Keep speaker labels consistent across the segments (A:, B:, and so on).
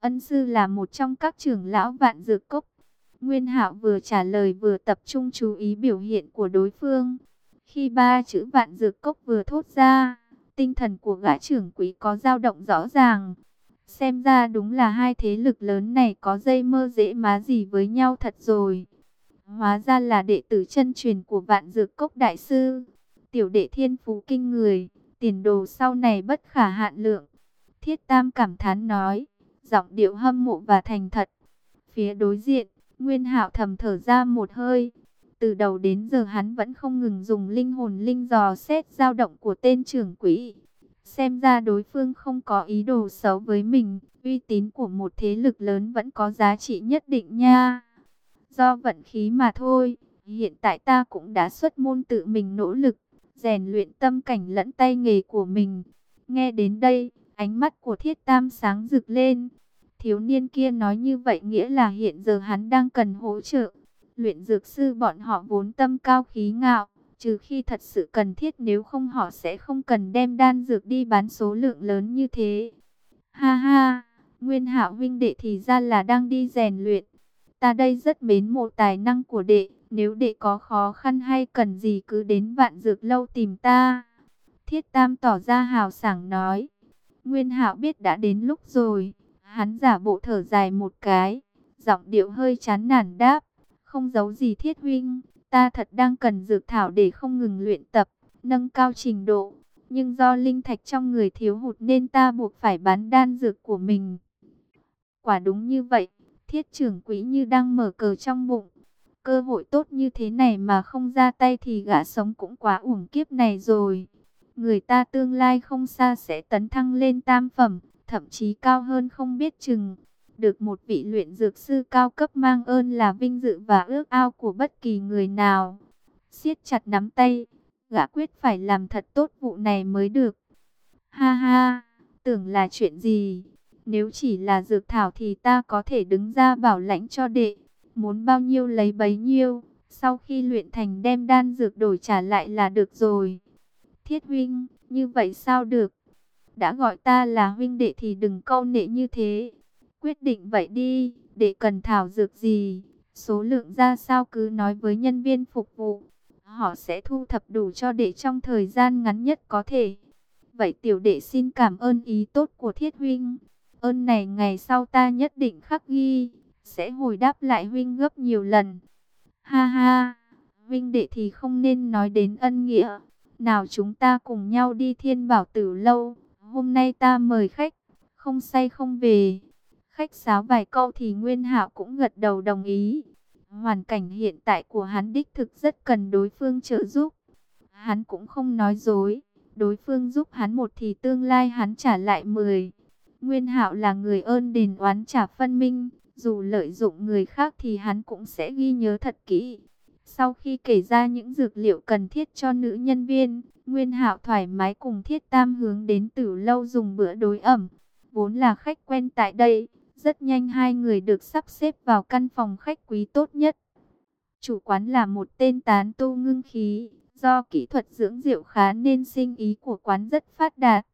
A: Ân sư là một trong các trưởng lão vạn dược cốc. Nguyên Hạo vừa trả lời vừa tập trung chú ý biểu hiện của đối phương. Khi ba chữ vạn dược cốc vừa thốt ra, tinh thần của gã trưởng quý có dao động rõ ràng. Xem ra đúng là hai thế lực lớn này có dây mơ dễ má gì với nhau thật rồi. Hóa ra là đệ tử chân truyền của vạn dược cốc đại sư. Tiểu đệ thiên phú kinh người, tiền đồ sau này bất khả hạn lượng. Thiết Tam cảm thán nói, giọng điệu hâm mộ và thành thật. Phía đối diện, Nguyên Hạo thầm thở ra một hơi. Từ đầu đến giờ hắn vẫn không ngừng dùng linh hồn linh dò xét dao động của tên trưởng quỹ. Xem ra đối phương không có ý đồ xấu với mình, uy tín của một thế lực lớn vẫn có giá trị nhất định nha. Do vận khí mà thôi, hiện tại ta cũng đã xuất môn tự mình nỗ lực, rèn luyện tâm cảnh lẫn tay nghề của mình. Nghe đến đây, ánh mắt của thiết tam sáng rực lên. Thiếu niên kia nói như vậy nghĩa là hiện giờ hắn đang cần hỗ trợ. Luyện dược sư bọn họ vốn tâm cao khí ngạo, trừ khi thật sự cần thiết nếu không họ sẽ không cần đem đan dược đi bán số lượng lớn như thế. Ha ha, Nguyên Hạo huynh đệ thì ra là đang đi rèn luyện. Ta đây rất mến mộ tài năng của đệ, nếu đệ có khó khăn hay cần gì cứ đến vạn dược lâu tìm ta. Thiết Tam tỏ ra hào sảng nói. Nguyên Hạo biết đã đến lúc rồi, hắn giả bộ thở dài một cái, giọng điệu hơi chán nản đáp, không giấu gì Thiết huynh, ta thật đang cần dược thảo để không ngừng luyện tập, nâng cao trình độ, nhưng do linh thạch trong người thiếu hụt nên ta buộc phải bán đan dược của mình. Quả đúng như vậy, Thiết trưởng quỹ như đang mở cờ trong bụng. Cơ hội tốt như thế này mà không ra tay thì gã sống cũng quá uổng kiếp này rồi. Người ta tương lai không xa sẽ tấn thăng lên tam phẩm, thậm chí cao hơn không biết chừng. Được một vị luyện dược sư cao cấp mang ơn là vinh dự và ước ao của bất kỳ người nào. siết chặt nắm tay, gã quyết phải làm thật tốt vụ này mới được. Ha ha, tưởng là chuyện gì? Nếu chỉ là dược thảo thì ta có thể đứng ra bảo lãnh cho đệ. Muốn bao nhiêu lấy bấy nhiêu. Sau khi luyện thành đem đan dược đổi trả lại là được rồi. Thiết huynh, như vậy sao được? Đã gọi ta là huynh đệ thì đừng câu nệ như thế. Quyết định vậy đi, đệ cần thảo dược gì? Số lượng ra sao cứ nói với nhân viên phục vụ. Họ sẽ thu thập đủ cho đệ trong thời gian ngắn nhất có thể. Vậy tiểu đệ xin cảm ơn ý tốt của thiết huynh. Ơn này ngày sau ta nhất định khắc ghi, sẽ hồi đáp lại huynh gấp nhiều lần. Ha ha, huynh đệ thì không nên nói đến ân nghĩa. Nào chúng ta cùng nhau đi thiên bảo tử lâu, hôm nay ta mời khách, không say không về. Khách sáo vài câu thì Nguyên Hạo cũng gật đầu đồng ý. Hoàn cảnh hiện tại của hắn đích thực rất cần đối phương trợ giúp. Hắn cũng không nói dối, đối phương giúp hắn một thì tương lai hắn trả lại mười. Nguyên Hạo là người ơn đền oán trả phân minh, dù lợi dụng người khác thì hắn cũng sẽ ghi nhớ thật kỹ. Sau khi kể ra những dược liệu cần thiết cho nữ nhân viên, Nguyên Hạo thoải mái cùng Thiết Tam hướng đến Tử lâu dùng bữa đối ẩm. Vốn là khách quen tại đây, rất nhanh hai người được sắp xếp vào căn phòng khách quý tốt nhất. Chủ quán là một tên tán tu ngưng khí, do kỹ thuật dưỡng rượu khá nên sinh ý của quán rất phát đạt.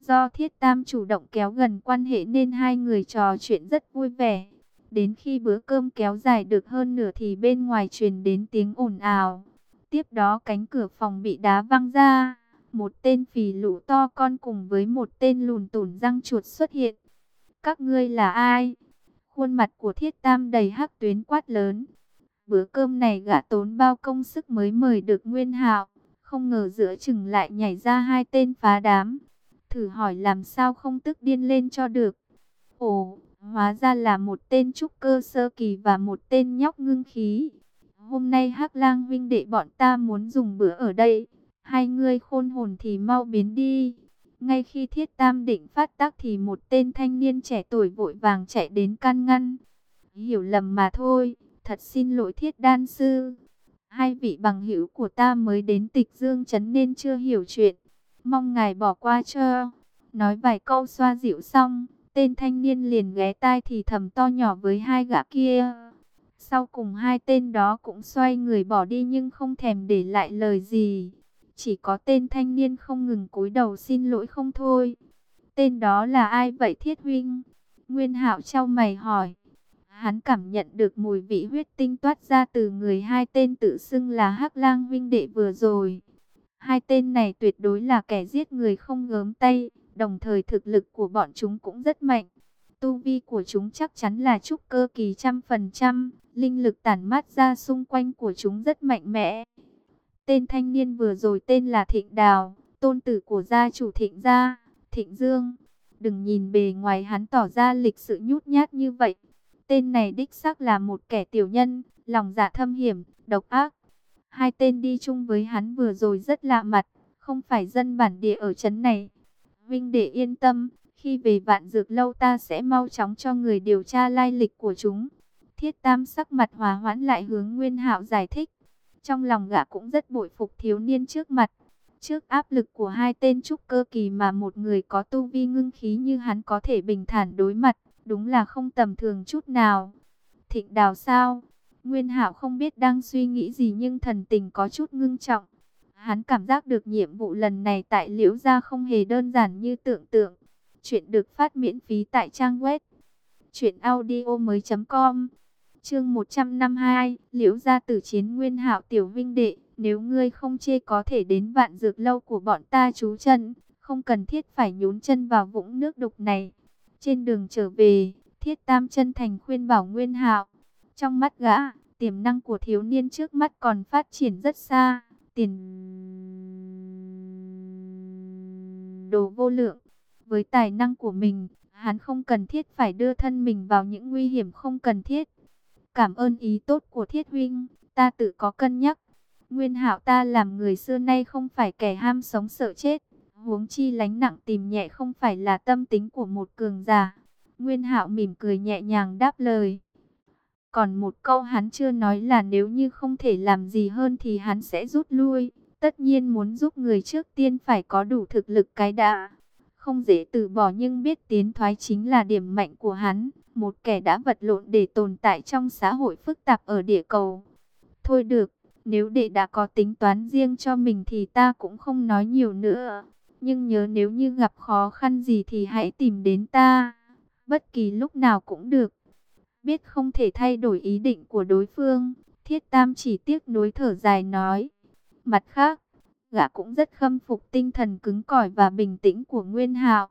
A: Do Thiết Tam chủ động kéo gần quan hệ nên hai người trò chuyện rất vui vẻ. Đến khi bữa cơm kéo dài được hơn nửa thì bên ngoài truyền đến tiếng ồn ào. Tiếp đó cánh cửa phòng bị đá văng ra. Một tên phì lũ to con cùng với một tên lùn tủn răng chuột xuất hiện. Các ngươi là ai? Khuôn mặt của Thiết Tam đầy hắc tuyến quát lớn. Bữa cơm này gã tốn bao công sức mới mời được Nguyên Hạo, không ngờ giữa chừng lại nhảy ra hai tên phá đám thử hỏi làm sao không tức điên lên cho được. Ồ, hóa ra là một tên trúc cơ sơ kỳ và một tên nhóc ngưng khí. Hôm nay hắc lang huynh đệ bọn ta muốn dùng bữa ở đây. Hai người khôn hồn thì mau biến đi. Ngay khi thiết tam định phát tác thì một tên thanh niên trẻ tuổi vội vàng chạy đến can ngăn. Hiểu lầm mà thôi, thật xin lỗi thiết đan sư. Hai vị bằng hữu của ta mới đến tịch dương chấn nên chưa hiểu chuyện mong ngài bỏ qua cho. Nói vài câu xoa dịu xong, tên thanh niên liền ghé tai thì thầm to nhỏ với hai gã kia. Sau cùng hai tên đó cũng xoay người bỏ đi nhưng không thèm để lại lời gì. Chỉ có tên thanh niên không ngừng cúi đầu xin lỗi không thôi. Tên đó là ai vậy Thiết Huynh? Nguyên Hạo trao mày hỏi. Hắn cảm nhận được mùi vị huyết tinh toát ra từ người hai tên tự xưng là Hắc Lang Vinh Đệ vừa rồi. Hai tên này tuyệt đối là kẻ giết người không gớm tay, đồng thời thực lực của bọn chúng cũng rất mạnh. Tu vi của chúng chắc chắn là trúc cơ kỳ trăm phần trăm, linh lực tản mát ra xung quanh của chúng rất mạnh mẽ. Tên thanh niên vừa rồi tên là Thịnh Đào, tôn tử của gia chủ Thịnh Gia, Thịnh Dương. Đừng nhìn bề ngoài hắn tỏ ra lịch sự nhút nhát như vậy. Tên này đích xác là một kẻ tiểu nhân, lòng dạ thâm hiểm, độc ác. Hai tên đi chung với hắn vừa rồi rất lạ mặt, không phải dân bản địa ở trấn này. Vinh để yên tâm, khi về vạn dược lâu ta sẽ mau chóng cho người điều tra lai lịch của chúng. Thiết tam sắc mặt hòa hoãn lại hướng Nguyên hạo giải thích. Trong lòng gã cũng rất bội phục thiếu niên trước mặt. Trước áp lực của hai tên trúc cơ kỳ mà một người có tu vi ngưng khí như hắn có thể bình thản đối mặt, đúng là không tầm thường chút nào. Thịnh đào sao? Nguyên hạo không biết đang suy nghĩ gì nhưng thần tình có chút ngưng trọng. Hắn cảm giác được nhiệm vụ lần này tại liễu gia không hề đơn giản như tưởng tượng. Chuyện được phát miễn phí tại trang web truyệnaudiomoi.com. Chương 152, Liễu gia tử chiến Nguyên Hạo tiểu vinh đệ, nếu ngươi không chê có thể đến vạn dược lâu của bọn ta trú chân, không cần thiết phải nhún chân vào vũng nước đục này. Trên đường trở về, Thiết Tam chân thành khuyên bảo Nguyên Hạo, trong mắt gã, tiềm năng của thiếu niên trước mắt còn phát triển rất xa, tiền đồ vô lượng. Với tài năng của mình, hắn không cần thiết phải đưa thân mình vào những nguy hiểm không cần thiết. Cảm ơn ý tốt của Thiết huynh, ta tự có cân nhắc. Nguyên Hạo ta làm người xưa nay không phải kẻ ham sống sợ chết, huống chi lánh nặng tìm nhẹ không phải là tâm tính của một cường giả. Nguyên Hạo mỉm cười nhẹ nhàng đáp lời. Còn một câu hắn chưa nói là nếu như không thể làm gì hơn thì hắn sẽ rút lui. Tất nhiên muốn giúp người trước tiên phải có đủ thực lực cái đã. Không dễ từ bỏ nhưng biết tiến thoái chính là điểm mạnh của hắn. Một kẻ đã vật lộn để tồn tại trong xã hội phức tạp ở địa cầu. Thôi được, nếu đệ đã có tính toán riêng cho mình thì ta cũng không nói nhiều nữa. Nhưng nhớ nếu như gặp khó khăn gì thì hãy tìm đến ta. Bất kỳ lúc nào cũng được. Biết không thể thay đổi ý định của đối phương. Thiết Tam chỉ tiếc nối thở dài nói. Mặt khác, gã cũng rất khâm phục tinh thần cứng cỏi và bình tĩnh của Nguyên Hạo.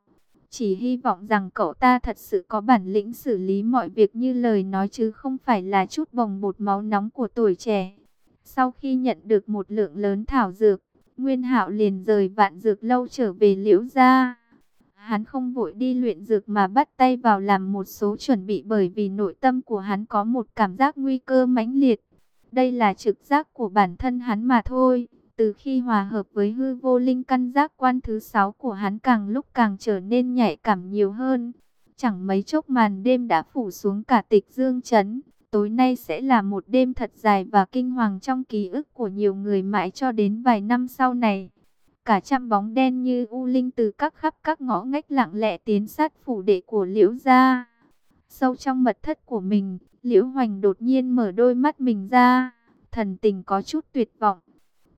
A: Chỉ hy vọng rằng cậu ta thật sự có bản lĩnh xử lý mọi việc như lời nói chứ không phải là chút bồng bột máu nóng của tuổi trẻ. Sau khi nhận được một lượng lớn thảo dược, Nguyên Hạo liền rời vạn dược lâu trở về liễu gia. Hắn không vội đi luyện dược mà bắt tay vào làm một số chuẩn bị bởi vì nội tâm của hắn có một cảm giác nguy cơ mãnh liệt. Đây là trực giác của bản thân hắn mà thôi. Từ khi hòa hợp với hư vô linh căn giác quan thứ sáu của hắn càng lúc càng trở nên nhạy cảm nhiều hơn. Chẳng mấy chốc màn đêm đã phủ xuống cả tịch dương chấn. Tối nay sẽ là một đêm thật dài và kinh hoàng trong ký ức của nhiều người mãi cho đến vài năm sau này. Cả trăm bóng đen như u linh từ các khắp các ngõ ngách lặng lẽ tiến sát phủ đệ của Liễu gia. Sâu trong mật thất của mình, Liễu Hoành đột nhiên mở đôi mắt mình ra, thần tình có chút tuyệt vọng.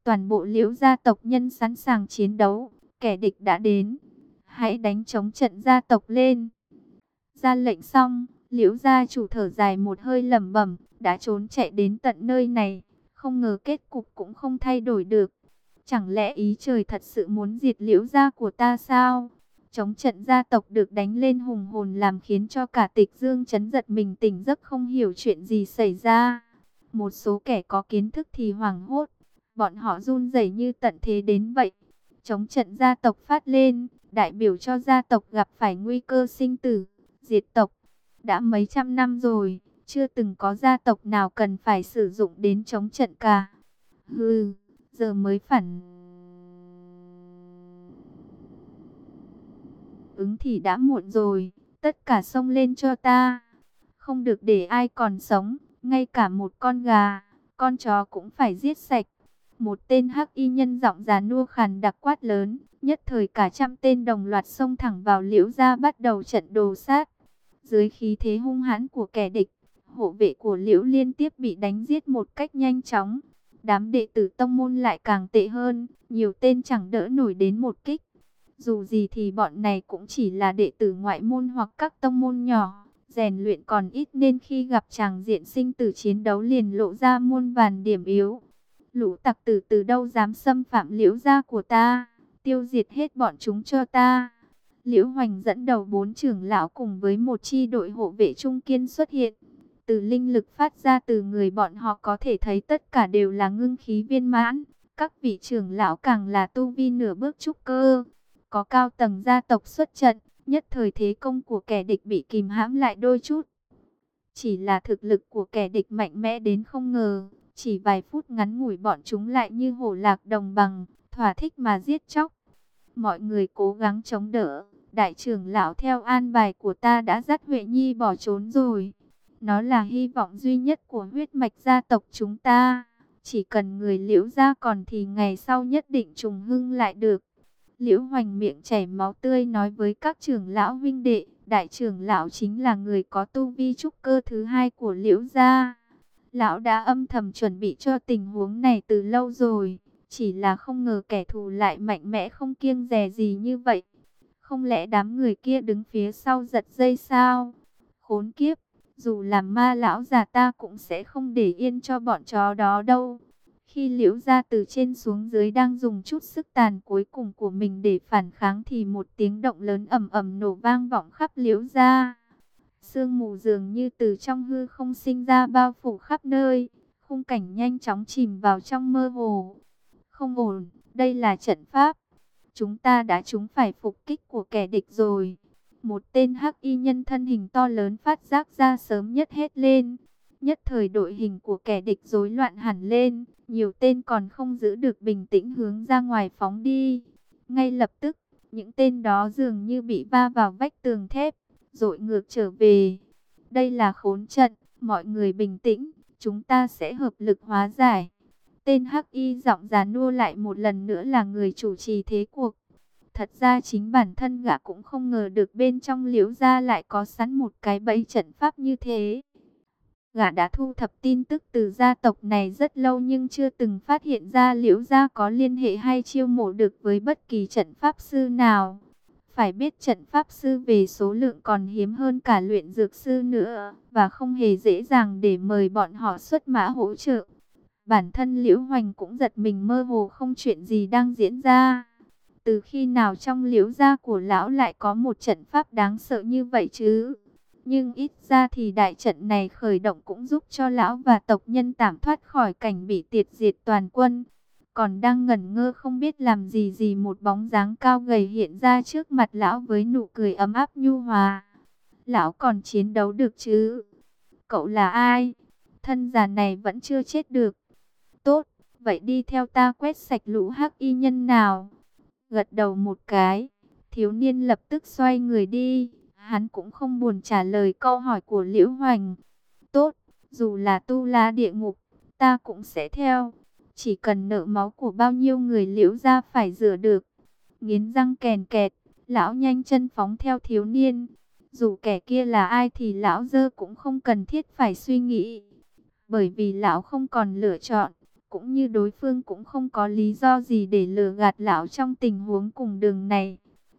A: Toàn bộ Liễu gia tộc nhân sẵn sàng chiến đấu, kẻ địch đã đến. Hãy đánh chống trận gia tộc lên. Ra lệnh xong, Liễu gia chủ thở dài một hơi lẩm bẩm, đã trốn chạy đến tận nơi này, không ngờ kết cục cũng không thay đổi được. Chẳng lẽ ý trời thật sự muốn diệt Liễu gia của ta sao? Chống trận gia tộc được đánh lên hùng hồn làm khiến cho cả tịch dương chấn giật mình tỉnh giấc không hiểu chuyện gì xảy ra. Một số kẻ có kiến thức thì hoảng hốt, bọn họ run rẩy như tận thế đến vậy. Chống trận gia tộc phát lên, đại biểu cho gia tộc gặp phải nguy cơ sinh tử, diệt tộc. Đã mấy trăm năm rồi, chưa từng có gia tộc nào cần phải sử dụng đến chống trận cả. Hừ, giờ mới phản... Ứng thì đã muộn rồi, tất cả xông lên cho ta. Không được để ai còn sống, ngay cả một con gà, con chó cũng phải giết sạch. Một tên hắc y nhân giọng già nua khàn đặc quát lớn, nhất thời cả trăm tên đồng loạt xông thẳng vào liễu ra bắt đầu trận đồ sát. Dưới khí thế hung hãn của kẻ địch, hộ vệ của Liễu liên tiếp bị đánh giết một cách nhanh chóng. Đám đệ tử tông môn lại càng tệ hơn, nhiều tên chẳng đỡ nổi đến một kích. Dù gì thì bọn này cũng chỉ là đệ tử ngoại môn hoặc các tông môn nhỏ, rèn luyện còn ít nên khi gặp chàng diện sinh tử chiến đấu liền lộ ra muôn vàn điểm yếu. Lũ tặc tử từ đâu dám xâm phạm liễu gia của ta, tiêu diệt hết bọn chúng cho ta. Liễu Hoành dẫn đầu bốn trưởng lão cùng với một chi đội hộ vệ trung kiên xuất hiện. Từ linh lực phát ra từ người bọn họ có thể thấy tất cả đều là ngưng khí viên mãn. Các vị trưởng lão càng là tu vi nửa bước trúc cơ. Có cao tầng gia tộc xuất trận, nhất thời thế công của kẻ địch bị kìm hãm lại đôi chút. Chỉ là thực lực của kẻ địch mạnh mẽ đến không ngờ, chỉ vài phút ngắn ngủi bọn chúng lại như hổ lạc đồng bằng, thỏa thích mà giết chóc. Mọi người cố gắng chống đỡ, đại trưởng lão theo an bài của ta đã dắt Huệ Nhi bỏ trốn rồi. Nó là hy vọng duy nhất của huyết mạch gia tộc chúng ta. Chỉ cần người liễu ra còn thì ngày sau nhất định trùng hưng lại được. Liễu hoành miệng chảy máu tươi nói với các trưởng lão vinh đệ. Đại trưởng lão chính là người có tu vi trúc cơ thứ hai của liễu gia. Lão đã âm thầm chuẩn bị cho tình huống này từ lâu rồi. Chỉ là không ngờ kẻ thù lại mạnh mẽ không kiêng dè gì như vậy. Không lẽ đám người kia đứng phía sau giật dây sao? Khốn kiếp, dù làm ma lão già ta cũng sẽ không để yên cho bọn chó đó đâu. Khi liễu ra từ trên xuống dưới đang dùng chút sức tàn cuối cùng của mình để phản kháng thì một tiếng động lớn ầm ầm nổ vang vọng khắp liễu ra. Sương mù dường như từ trong hư không sinh ra bao phủ khắp nơi, khung cảnh nhanh chóng chìm vào trong mơ hồ. Không ổn, đây là trận pháp. Chúng ta đã trúng phải phục kích của kẻ địch rồi. Một tên hắc y nhân thân hình to lớn phát giác ra sớm nhất hết lên. Nhất thời đội hình của kẻ địch rối loạn hẳn lên. Nhiều tên còn không giữ được bình tĩnh hướng ra ngoài phóng đi. Ngay lập tức, những tên đó dường như bị va vào vách tường thép, rồi ngược trở về. Đây là khốn trận, mọi người bình tĩnh, chúng ta sẽ hợp lực hóa giải. Tên Hắc Y giọng già nua lại một lần nữa là người chủ trì thế cuộc. Thật ra chính bản thân gã cũng không ngờ được bên trong liễu gia lại có sẵn một cái bẫy trận pháp như thế. Gã đã thu thập tin tức từ gia tộc này rất lâu nhưng chưa từng phát hiện ra liễu gia có liên hệ hay chiêu mộ được với bất kỳ trận pháp sư nào. Phải biết trận pháp sư về số lượng còn hiếm hơn cả luyện dược sư nữa và không hề dễ dàng để mời bọn họ xuất mã hỗ trợ. Bản thân Liễu Hoành cũng giật mình mơ hồ không chuyện gì đang diễn ra. Từ khi nào trong liễu gia của lão lại có một trận pháp đáng sợ như vậy chứ? Nhưng ít ra thì đại trận này khởi động cũng giúp cho lão và tộc nhân tạm thoát khỏi cảnh bị tiệt diệt toàn quân. Còn đang ngẩn ngơ không biết làm gì gì một bóng dáng cao gầy hiện ra trước mặt lão với nụ cười ấm áp nhu hòa. Lão còn chiến đấu được chứ? Cậu là ai? Thân già này vẫn chưa chết được. Tốt, vậy đi theo ta quét sạch lũ hắc y nhân nào. Gật đầu một cái, thiếu niên lập tức xoay người đi. Hắn cũng không buồn trả lời câu hỏi của Liễu Hoành. Tốt, dù là tu la địa ngục, ta cũng sẽ theo. Chỉ cần nợ máu của bao nhiêu người liễu ra phải rửa được. Nghiến răng kèn kẹt, lão nhanh chân phóng theo thiếu niên. Dù kẻ kia là ai thì lão dơ cũng không cần thiết phải suy nghĩ. Bởi vì lão không còn lựa chọn cũng như đối phương cũng không có lý do gì để lừa gạt lão trong tình huống cùng đường này.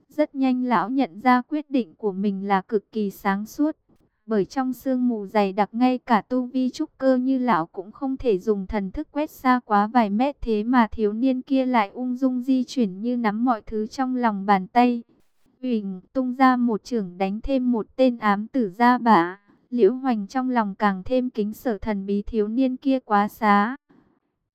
A: Rất nhanh lão nhận ra quyết định của mình là cực kỳ sáng suốt, bởi trong sương mù dày đặc ngay cả tu vi trúc cơ như lão cũng không thể dùng thần thức quét xa quá vài mét thế mà thiếu niên kia lại ung dung di chuyển như nắm mọi thứ trong lòng bàn tay. Huỳnh tung ra một trưởng đánh thêm một tên ám tử ra bả. Liễu Hoành trong lòng càng thêm kính sở thần bí thiếu niên kia quá xá.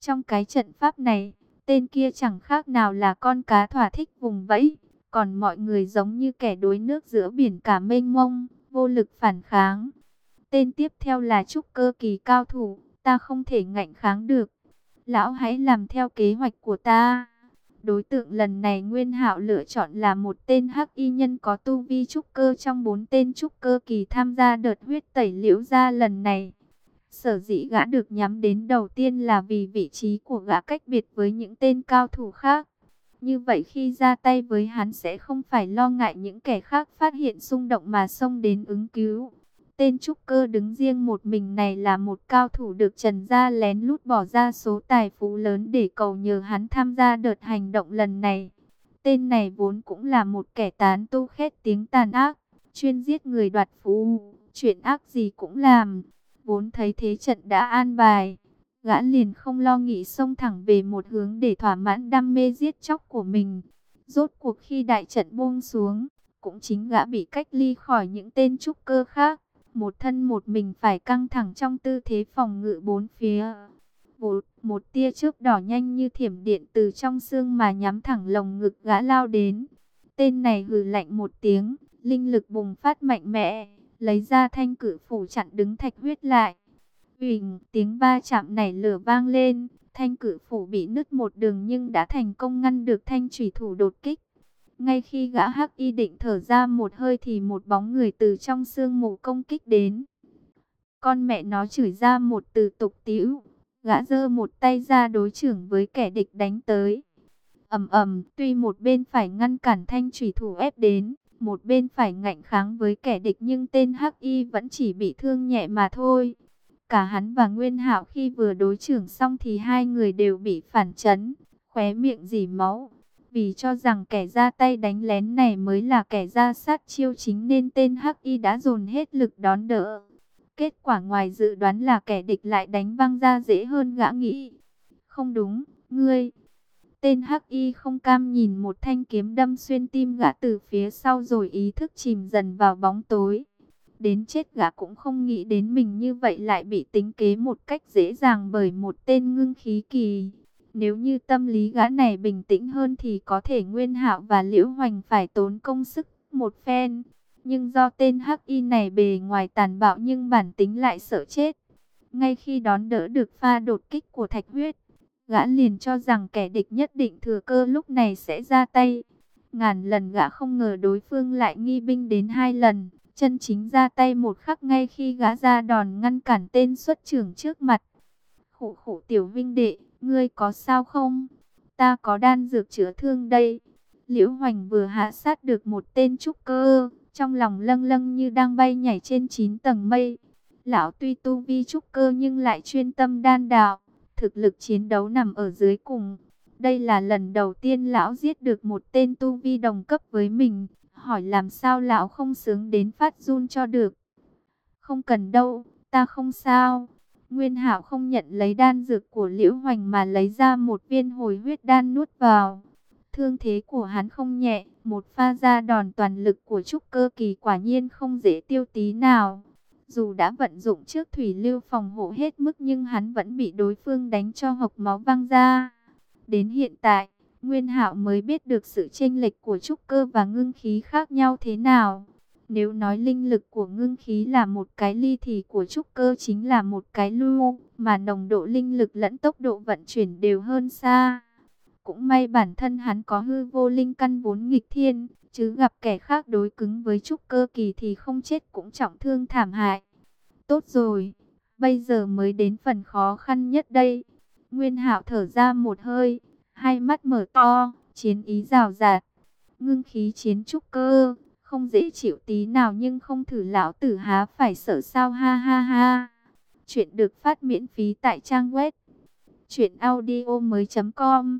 A: Trong cái trận pháp này, tên kia chẳng khác nào là con cá thỏa thích vùng vẫy, còn mọi người giống như kẻ đuối nước giữa biển cả mênh mông, vô lực phản kháng. Tên tiếp theo là trúc cơ kỳ cao thủ, ta không thể ngạnh kháng được. Lão hãy làm theo kế hoạch của ta. Đối tượng lần này Nguyên Hạo lựa chọn là một tên hắc y nhân có tu vi trúc cơ trong bốn tên trúc cơ kỳ tham gia đợt huyết tẩy liễu ra lần này. Sở dĩ gã được nhắm đến đầu tiên là vì vị trí của gã cách biệt với những tên cao thủ khác. Như vậy khi ra tay với hắn sẽ không phải lo ngại những kẻ khác phát hiện xung động mà xông đến ứng cứu. Tên trúc cơ đứng riêng một mình này là một cao thủ được Trần Gia lén lút bỏ ra số tài phú lớn để cầu nhờ hắn tham gia đợt hành động lần này. Tên này vốn cũng là một kẻ tán tu khét tiếng tàn ác, chuyên giết người đoạt phú, chuyện ác gì cũng làm. Vốn thấy thế trận đã an bài, gã liền không lo nghĩ xông thẳng về một hướng để thỏa mãn đam mê giết chóc của mình. Rốt cuộc khi đại trận buông xuống, cũng chính gã bị cách ly khỏi những tên trúc cơ khác. Một thân một mình phải căng thẳng trong tư thế phòng ngự bốn phía. Một, một tia chớp đỏ nhanh như thiểm điện từ trong xương mà nhắm thẳng lồng ngực gã lao đến. Tên này hừ lạnh một tiếng, linh lực bùng phát mạnh mẽ, lấy ra thanh cử phủ chặn đứng thạch huyết lại. Huỳnh, tiếng ba chạm nảy lửa vang lên, thanh cử phủ bị nứt một đường nhưng đã thành công ngăn được thanh thủy thủ đột kích. Ngay khi gã hắc y định thở ra một hơi thì một bóng người từ trong sương mù công kích đến. Con mẹ nó chửi ra một từ tục tĩu, gã giơ một tay ra đối trưởng với kẻ địch đánh tới. ầm ầm, tuy một bên phải ngăn cản thanh thủy thủ ép đến, một bên phải ngạnh kháng với kẻ địch nhưng tên hắc y vẫn chỉ bị thương nhẹ mà thôi. Cả hắn và Nguyên Hạo khi vừa đối trưởng xong thì hai người đều bị phản chấn, khóe miệng dỉ máu. Vì cho rằng kẻ ra tay đánh lén này mới là kẻ ra sát chiêu chính nên tên Hắc Y đã dồn hết lực đón đỡ. Kết quả ngoài dự đoán là kẻ địch lại đánh văng ra dễ hơn gã nghĩ. Không đúng, ngươi. Tên Hắc Y không cam nhìn một thanh kiếm đâm xuyên tim gã từ phía sau rồi ý thức chìm dần vào bóng tối. Đến chết gã cũng không nghĩ đến mình như vậy lại bị tính kế một cách dễ dàng bởi một tên ngưng khí kỳ. Nếu như tâm lý gã này bình tĩnh hơn thì có thể Nguyên Hạo và Liễu Hoành phải tốn công sức một phen. Nhưng do tên Hắc Y này bề ngoài tàn bạo nhưng bản tính lại sợ chết. Ngay khi đón đỡ được pha đột kích của Thạch Huyết, gã liền cho rằng kẻ địch nhất định thừa cơ lúc này sẽ ra tay. Ngàn lần gã không ngờ đối phương lại nghi binh đến hai lần, chân chính ra tay một khắc ngay khi gã ra đòn ngăn cản tên xuất trưởng trước mặt. Khủ khủ tiểu vinh đệ, ngươi có sao không? Ta có đan dược chữa thương đây. Liễu Hoành vừa hạ sát được một tên trúc cơ, trong lòng lâng lâng như đang bay nhảy trên 9 tầng mây. Lão tuy tu vi trúc cơ nhưng lại chuyên tâm đan đạo, thực lực chiến đấu nằm ở dưới cùng. Đây là lần đầu tiên lão giết được một tên tu vi đồng cấp với mình, hỏi làm sao lão không sướng đến phát run cho được. Không cần đâu, ta không sao. Nguyên Hạo không nhận lấy đan dược của Liễu Hoành mà lấy ra một viên hồi huyết đan nuốt vào. Thương thế của hắn không nhẹ, một pha ra đòn toàn lực của trúc cơ kỳ quả nhiên không dễ tiêu tí nào. Dù đã vận dụng trước thủy lưu phòng hộ hết mức nhưng hắn vẫn bị đối phương đánh cho hộc máu văng ra. Đến hiện tại, Nguyên Hạo mới biết được sự chênh lệch của trúc cơ và ngưng khí khác nhau thế nào. Nếu nói linh lực của ngưng khí là một cái ly thì của trúc cơ chính là một cái lưu, mà nồng độ linh lực lẫn tốc độ vận chuyển đều hơn xa. Cũng may bản thân hắn có hư vô linh căn vốn nghịch thiên, chứ gặp kẻ khác đối cứng với trúc cơ kỳ thì không chết cũng trọng thương thảm hại. Tốt rồi, bây giờ mới đến phần khó khăn nhất đây. Nguyên Hạo thở ra một hơi, hai mắt mở to, chiến ý rào rạt. Ngưng khí chiến trúc cơ, không dễ chịu tí nào nhưng không thử lão tử há phải sợ sao ha ha ha. Chuyện được phát miễn phí tại trang web truyệnaudiomoi.com.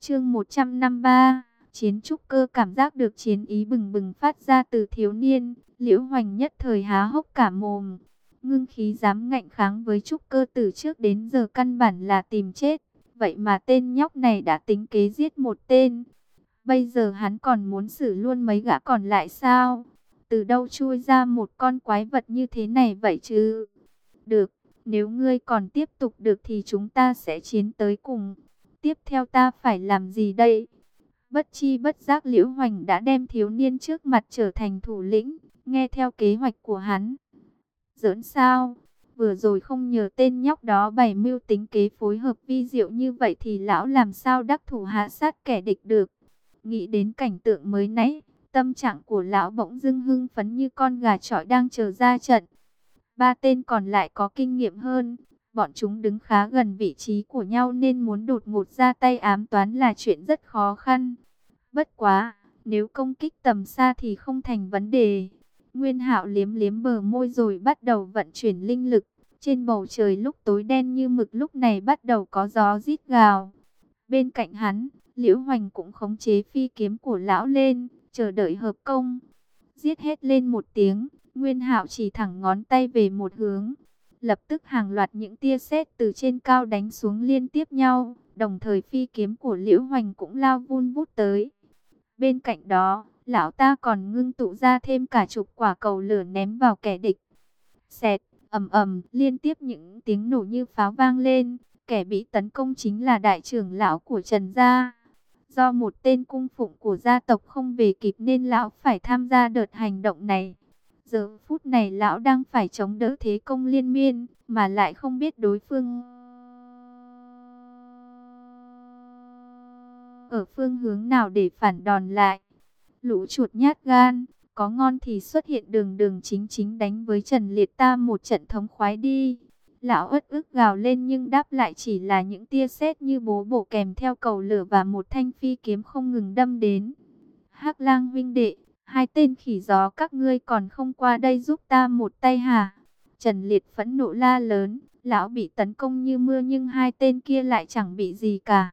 A: Chương 153, chiến trúc cơ cảm giác được chiến ý bừng bừng phát ra từ thiếu niên, Liễu Hoành nhất thời há hốc cả mồm. Ngưng khí dám ngạnh kháng với trúc cơ từ trước đến giờ căn bản là tìm chết. Vậy mà tên nhóc này đã tính kế giết một tên. Bây giờ hắn còn muốn xử luôn mấy gã còn lại sao? Từ đâu chui ra một con quái vật như thế này vậy chứ? Được, nếu ngươi còn tiếp tục được thì chúng ta sẽ chiến tới cùng. Tiếp theo ta phải làm gì đây? Bất chi bất giác Liễu Hoành đã đem thiếu niên trước mặt trở thành thủ lĩnh, nghe theo kế hoạch của hắn. Giỡn sao? Vừa rồi không nhờ tên nhóc đó bày mưu tính kế phối hợp vi diệu như vậy thì lão làm sao đắc thủ hạ sát kẻ địch được. Nghĩ đến cảnh tượng mới nãy, tâm trạng của lão bỗng dưng hưng phấn như con gà trọi đang chờ ra trận. Ba tên còn lại có kinh nghiệm hơn, bọn chúng đứng khá gần vị trí của nhau nên muốn đột ngột ra tay ám toán là chuyện rất khó khăn. Bất quá, nếu công kích tầm xa thì không thành vấn đề. Nguyên Hạo liếm liếm bờ môi rồi bắt đầu vận chuyển linh lực. Trên bầu trời lúc tối đen như mực lúc này bắt đầu có gió rít gào. Bên cạnh hắn, Liễu Hoành cũng khống chế phi kiếm của lão lên, chờ đợi hợp công. Giết hết lên một tiếng, Nguyên Hạo chỉ thẳng ngón tay về một hướng. Lập tức hàng loạt những tia sét từ trên cao đánh xuống liên tiếp nhau, đồng thời phi kiếm của Liễu Hoành cũng lao vun vút tới. Bên cạnh đó, lão ta còn ngưng tụ ra thêm cả chục quả cầu lửa ném vào kẻ địch. Xẹt, ầm ầm, liên tiếp những tiếng nổ như pháo vang lên, kẻ bị tấn công chính là đại trưởng lão của Trần gia. Do một tên cung phụng của gia tộc không về kịp nên lão phải tham gia đợt hành động này. Giờ phút này lão đang phải chống đỡ thế công liên miên, mà lại không biết đối phương... Ở phương hướng nào để phản đòn lại. Lũ chuột nhát gan, có ngon thì xuất hiện đường đường chính chính đánh với Trần Liệt ta một trận thống khoái đi. Lão ớt ức gào lên nhưng đáp lại chỉ là những tia sét như bố bổ kèm theo cầu lửa và một thanh phi kiếm không ngừng đâm đến. hắc lang vinh đệ, hai tên khỉ gió các ngươi còn không qua đây giúp ta một tay hả? Trần Liệt phẫn nộ la lớn, lão bị tấn công như mưa nhưng hai tên kia lại chẳng bị gì cả.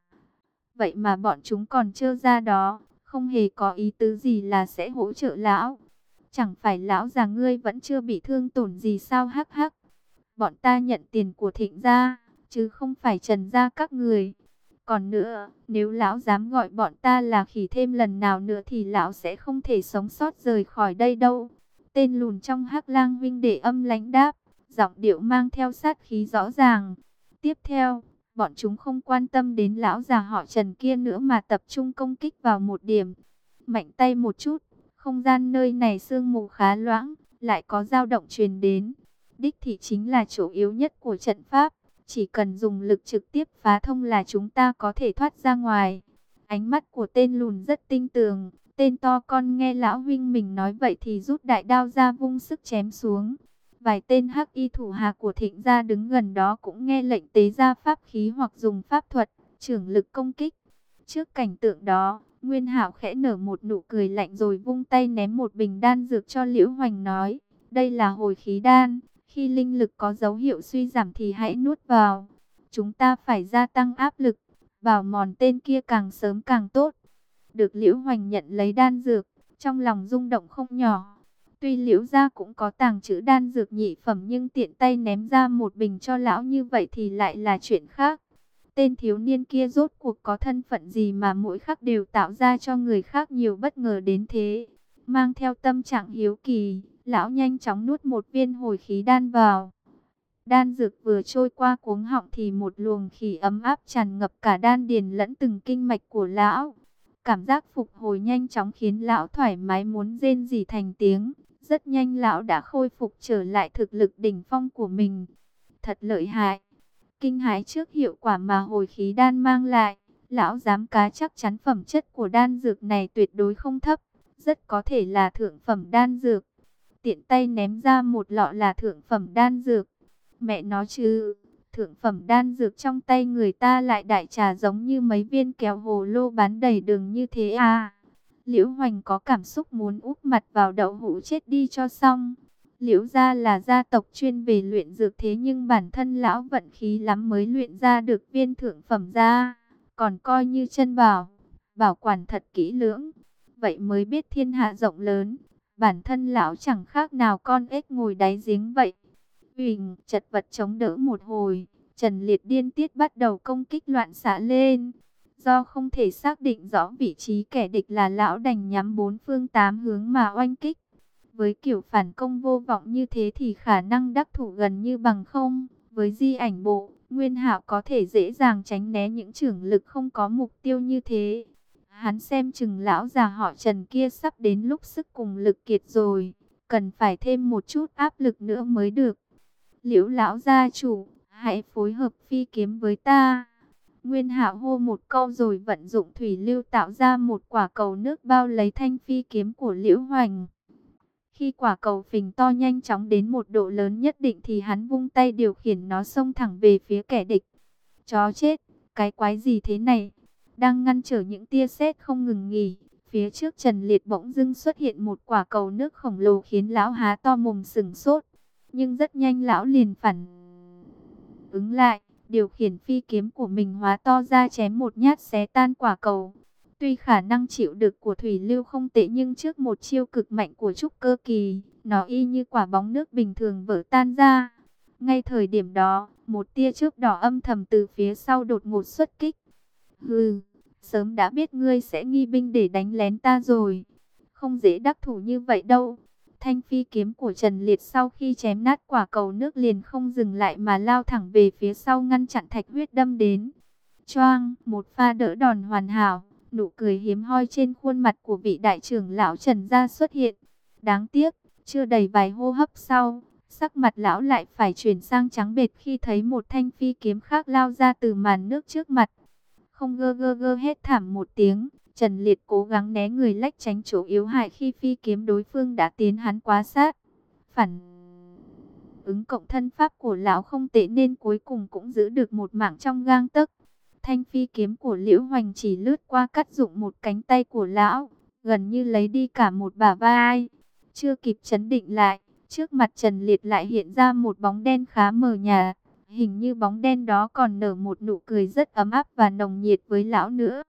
A: Vậy mà bọn chúng còn trơ ra đó, không hề có ý tứ gì là sẽ hỗ trợ lão. Chẳng phải lão già ngươi vẫn chưa bị thương tổn gì sao hắc hắc. Bọn ta nhận tiền của thịnh gia, chứ không phải trần gia các người. Còn nữa, nếu lão dám gọi bọn ta là khỉ thêm lần nào nữa thì lão sẽ không thể sống sót rời khỏi đây đâu. Tên lùn trong hắc lang vinh đệ âm lãnh đáp, giọng điệu mang theo sát khí rõ ràng. Tiếp theo, bọn chúng không quan tâm đến lão già họ Trần kia nữa mà tập trung công kích vào một điểm. Mạnh tay một chút, không gian nơi này sương mù khá loãng, lại có dao động truyền đến. Đích thì chính là chỗ yếu nhất của trận pháp, chỉ cần dùng lực trực tiếp phá thông là chúng ta có thể thoát ra ngoài. Ánh mắt của tên lùn rất tinh tường, tên to con nghe lão huynh mình nói vậy thì rút đại đao ra vung sức chém xuống. Vài tên hắc y thủ hạ của thịnh gia đứng gần đó cũng nghe lệnh tế ra pháp khí hoặc dùng pháp thuật, trưởng lực công kích. Trước cảnh tượng đó, Nguyên Hạo khẽ nở một nụ cười lạnh rồi vung tay ném một bình đan dược cho Liễu Hoành nói, đây là hồi khí đan, khi linh lực có dấu hiệu suy giảm thì hãy nuốt vào. Chúng ta phải gia tăng áp lực, bảo mòn tên kia càng sớm càng tốt. Được Liễu Hoành nhận lấy đan dược, trong lòng rung động không nhỏ. Tuy liễu gia cũng có tàng trữ đan dược nhị phẩm nhưng tiện tay ném ra một bình cho lão như vậy thì lại là chuyện khác. Tên thiếu niên kia rốt cuộc có thân phận gì mà mỗi khắc đều tạo ra cho người khác nhiều bất ngờ đến thế. Mang theo tâm trạng hiếu kỳ, lão nhanh chóng nuốt một viên hồi khí đan vào. Đan dược vừa trôi qua cuống họng thì một luồng khí ấm áp tràn ngập cả đan điền lẫn từng kinh mạch của lão. Cảm giác phục hồi nhanh chóng khiến lão thoải mái muốn rên rỉ thành tiếng. Rất nhanh lão đã khôi phục trở lại thực lực đỉnh phong của mình. Thật lợi hại. Kinh hãi trước hiệu quả mà hồi khí đan mang lại. Lão dám cá chắc chắn phẩm chất của đan dược này tuyệt đối không thấp. Rất có thể là thượng phẩm đan dược. Tiện tay ném ra một lọ là thượng phẩm đan dược. Mẹ nó chứ, thượng phẩm đan dược trong tay người ta lại đại trà giống như mấy viên kéo hồ lô bán đầy đường như thế à. Liễu Hoành có cảm xúc muốn úp mặt vào đậu hũ chết đi cho xong. Liễu gia là gia tộc chuyên về luyện dược thế nhưng bản thân lão vận khí lắm mới luyện ra được viên thượng phẩm ra. Còn coi như chân bảo, bảo quản thật kỹ lưỡng. Vậy mới biết thiên hạ rộng lớn. Bản thân lão chẳng khác nào con ếch ngồi đáy giếng vậy. Huỳnh chật vật chống đỡ một hồi. Trần Liệt điên tiết bắt đầu công kích loạn xạ lên. Do không thể xác định rõ vị trí kẻ địch là lão đành nhắm bốn phương tám hướng mà oanh kích. Với kiểu phản công vô vọng như thế thì khả năng đắc thủ gần như bằng không. Với di ảnh bộ, Nguyên Hạo có thể dễ dàng tránh né những trưởng lực không có mục tiêu như thế. Hắn xem chừng lão già họ Trần kia sắp đến lúc sức cùng lực kiệt rồi, cần phải thêm một chút áp lực nữa mới được. Liễu lão gia chủ, hãy phối hợp phi kiếm với ta. Nguyên Hạo hô một câu rồi vận dụng thủy lưu tạo ra một quả cầu nước bao lấy thanh phi kiếm của Liễu Hoành. Khi quả cầu phình to nhanh chóng đến một độ lớn nhất định thì hắn vung tay điều khiển nó xông thẳng về phía kẻ địch. Chó chết, cái quái gì thế này? Đang ngăn trở những tia sét không ngừng nghỉ. Phía trước Trần Liệt bỗng dưng xuất hiện một quả cầu nước khổng lồ khiến lão há to mồm sừng sốt. Nhưng rất nhanh lão liền phản ứng lại điều khiển phi kiếm của mình hóa to ra chém một nhát xé tan quả cầu. Tuy khả năng chịu đựng của thủy lưu không tệ nhưng trước một chiêu cực mạnh của trúc cơ kỳ, nó y như quả bóng nước bình thường vỡ tan ra. Ngay thời điểm đó, một tia chớp đỏ âm thầm từ phía sau đột ngột xuất kích. Hừ, sớm đã biết ngươi sẽ nghi binh để đánh lén ta rồi. Không dễ đắc thủ như vậy đâu. Thanh phi kiếm của Trần Liệt sau khi chém nát quả cầu nước liền không dừng lại mà lao thẳng về phía sau ngăn chặn thạch huyết đâm đến. Choang, một pha đỡ đòn hoàn hảo, nụ cười hiếm hoi trên khuôn mặt của vị đại trưởng lão Trần Gia xuất hiện. Đáng tiếc, chưa đầy vài hô hấp sau, sắc mặt lão lại phải chuyển sang trắng bệt khi thấy một thanh phi kiếm khác lao ra từ màn nước trước mặt. Không gơ gơ gơ hết thảm một tiếng, Trần Liệt cố gắng né người lách tránh chỗ yếu hại khi phi kiếm đối phương đã tiến hắn quá sát. Phản ứng cộng thân pháp của lão không tệ nên cuối cùng cũng giữ được một mảng trong gang tấc. Thanh phi kiếm của Liễu Hoành chỉ lướt qua cắt dụng một cánh tay của lão, gần như lấy đi cả một bả vai. Chưa kịp chấn định lại, trước mặt Trần Liệt lại hiện ra một bóng đen khá mờ nhạt. Hình như bóng đen đó còn nở một nụ cười rất ấm áp và nồng nhiệt với lão nữa.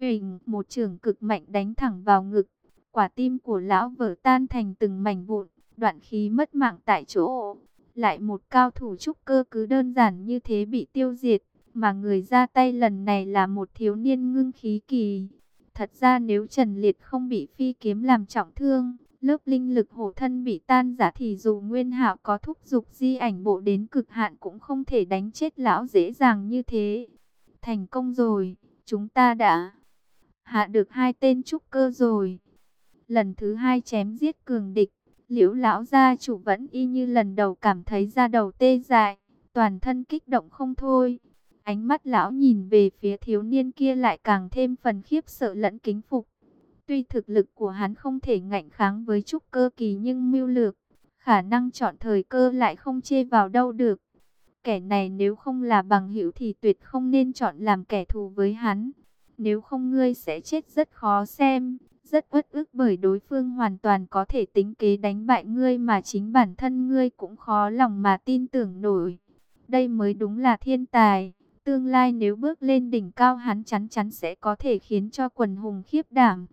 A: Huỳnh, một trường cực mạnh đánh thẳng vào ngực. Quả tim của lão vỡ tan thành từng mảnh vụn, đoạn khí mất mạng tại chỗ. Lại một cao thủ trúc cơ cứ đơn giản như thế bị tiêu diệt, mà người ra tay lần này là một thiếu niên ngưng khí kỳ. Thật ra nếu Trần Liệt không bị phi kiếm làm trọng thương, lớp linh lực hộ thân bị tan giả thì dù Nguyên Hạo có thúc dục di ảnh bộ đến cực hạn cũng không thể đánh chết lão dễ dàng như thế. Thành công rồi, chúng ta đã hạ được hai tên trúc cơ rồi. Lần thứ hai chém giết cường địch, liễu lão gia chủ vẫn y như lần đầu cảm thấy da đầu tê dại, toàn thân kích động không thôi. Ánh mắt lão nhìn về phía thiếu niên kia lại càng thêm phần khiếp sợ lẫn kính phục. Tuy thực lực của hắn không thể ngạnh kháng với trúc cơ kỳ nhưng mưu lược, khả năng chọn thời cơ lại không chê vào đâu được. Kẻ này nếu không là bằng hữu thì tuyệt không nên chọn làm kẻ thù với hắn. Nếu không ngươi sẽ chết rất khó xem, rất uất ức bởi đối phương hoàn toàn có thể tính kế đánh bại ngươi mà chính bản thân ngươi cũng khó lòng mà tin tưởng nổi. Đây mới đúng là thiên tài. Tương lai nếu bước lên đỉnh cao hắn chắn chắn sẽ có thể khiến cho quần hùng khiếp đảm.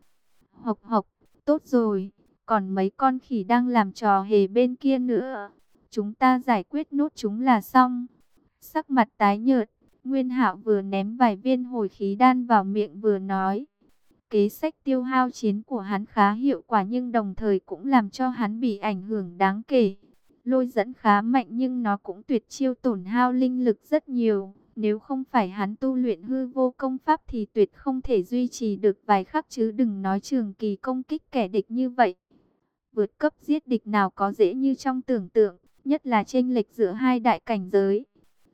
A: Hộc hộc, tốt rồi, còn mấy con khỉ đang làm trò hề bên kia nữa. Chúng ta giải quyết nốt chúng là xong. Sắc mặt tái nhợt, Nguyên Hạo vừa ném vài viên hồi khí đan vào miệng vừa nói. Kế sách tiêu hao chiến của hắn khá hiệu quả nhưng đồng thời cũng làm cho hắn bị ảnh hưởng đáng kể. Lôi dẫn khá mạnh nhưng nó cũng tuyệt chiêu tổn hao linh lực rất nhiều. Nếu không phải hắn tu luyện hư vô công pháp thì tuyệt không thể duy trì được vài khắc chứ đừng nói trường kỳ công kích kẻ địch như vậy. Vượt cấp giết địch nào có dễ như trong tưởng tượng, nhất là chênh lệch giữa hai đại cảnh giới.